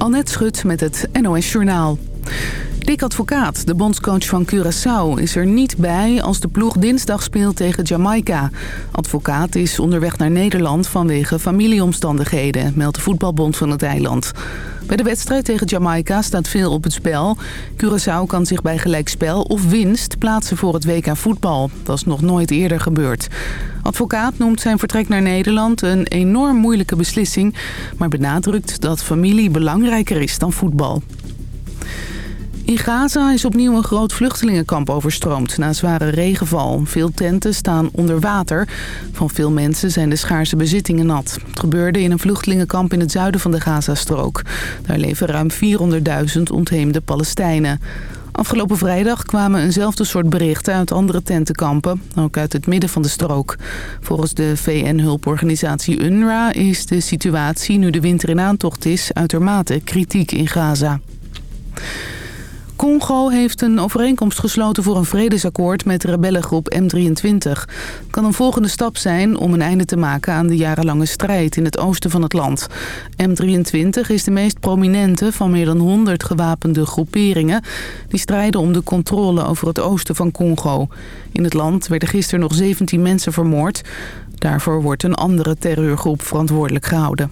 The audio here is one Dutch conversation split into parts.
Annette Schut met het NOS Journaal. Dick Advocaat, de bondscoach van Curaçao, is er niet bij als de ploeg dinsdag speelt tegen Jamaica. Advocaat is onderweg naar Nederland vanwege familieomstandigheden, meldt de voetbalbond van het eiland. Bij de wedstrijd tegen Jamaica staat veel op het spel. Curaçao kan zich bij gelijkspel of winst plaatsen voor het WK voetbal. Dat is nog nooit eerder gebeurd. Advocaat noemt zijn vertrek naar Nederland een enorm moeilijke beslissing... maar benadrukt dat familie belangrijker is dan voetbal. In Gaza is opnieuw een groot vluchtelingenkamp overstroomd na zware regenval. Veel tenten staan onder water. Van veel mensen zijn de schaarse bezittingen nat. Het gebeurde in een vluchtelingenkamp in het zuiden van de Gazastrook. Daar leven ruim 400.000 ontheemde Palestijnen. Afgelopen vrijdag kwamen eenzelfde soort berichten uit andere tentenkampen, ook uit het midden van de strook. Volgens de VN-hulporganisatie UNRWA is de situatie, nu de winter in aantocht is, uitermate kritiek in Gaza. Congo heeft een overeenkomst gesloten voor een vredesakkoord met rebellengroep M23. Het kan een volgende stap zijn om een einde te maken aan de jarenlange strijd in het oosten van het land. M23 is de meest prominente van meer dan 100 gewapende groeperingen. Die strijden om de controle over het oosten van Congo. In het land werden gisteren nog 17 mensen vermoord. Daarvoor wordt een andere terreurgroep verantwoordelijk gehouden.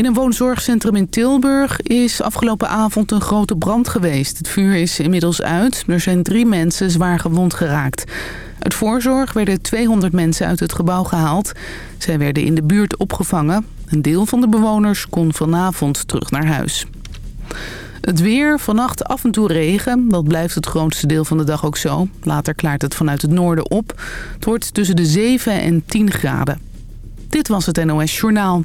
In een woonzorgcentrum in Tilburg is afgelopen avond een grote brand geweest. Het vuur is inmiddels uit. Er zijn drie mensen zwaar gewond geraakt. Uit voorzorg werden 200 mensen uit het gebouw gehaald. Zij werden in de buurt opgevangen. Een deel van de bewoners kon vanavond terug naar huis. Het weer, vannacht af en toe regen. Dat blijft het grootste deel van de dag ook zo. Later klaart het vanuit het noorden op. Het wordt tussen de 7 en 10 graden. Dit was het NOS Journaal.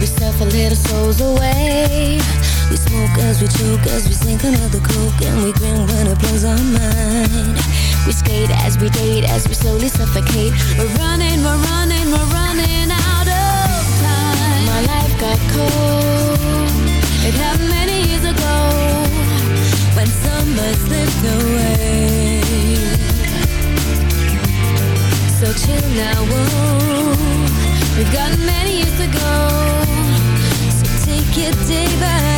We stuff a little souls away. We smoke as we choke As we sink another coke And we grin when it blows our mind. We skate as we date As we slowly suffocate. We're running, we're running, we're running out of time. My life got cold. It happened many years ago When summer slipped away. So chill now, whoa. We've got many years to go day by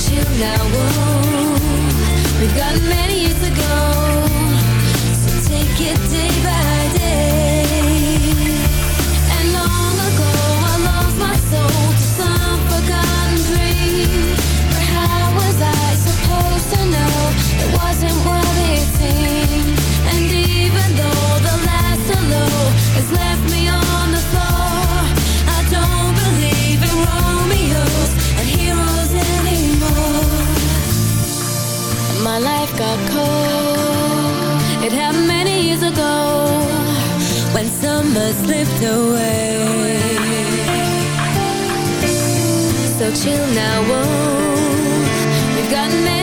Chill now, We've got many years to go So take it day by day. And long ago I lost my soul To some forgotten dream. But how was I supposed to know? It wasn't It happened many years ago When summer slipped away. So chill now, whoa. We've got many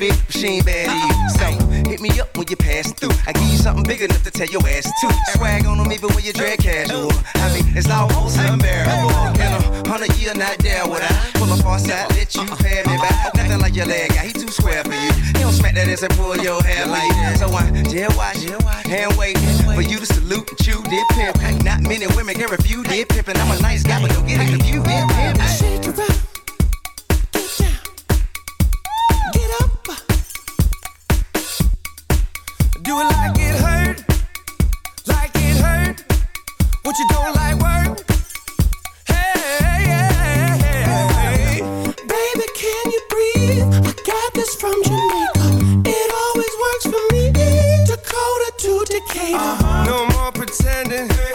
big machine bad So hit me up when you pass through. I give you something big enough to tell your ass to. Swag on them even when you drag casual. I mean, it's almost unbearable. In a hundred year, not there would I pull up on side, let you pay me back. Nothing like your leg guy, he too square for you. He don't smack that ass and pull your hair like that. So I dead watch and wait for you to salute and chew dip pimp. Not many women can refuse dead pimp, and I'm a nice guy, but don't get it confused. it up. do like it hurt, like hurt. What you don't like work? Hey, baby, can you breathe? I got this from It always works for me. Dakota to Decatur. Uh -huh. No more pretending.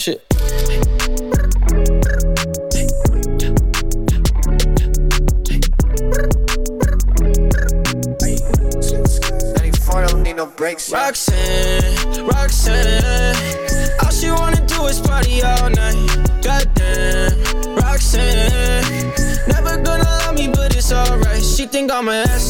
Shit. no. Roxanne, Roxanne, all she wanna do is party all night. Goddamn, Roxanne, never gonna love me, but it's alright. She think I'm an asshole,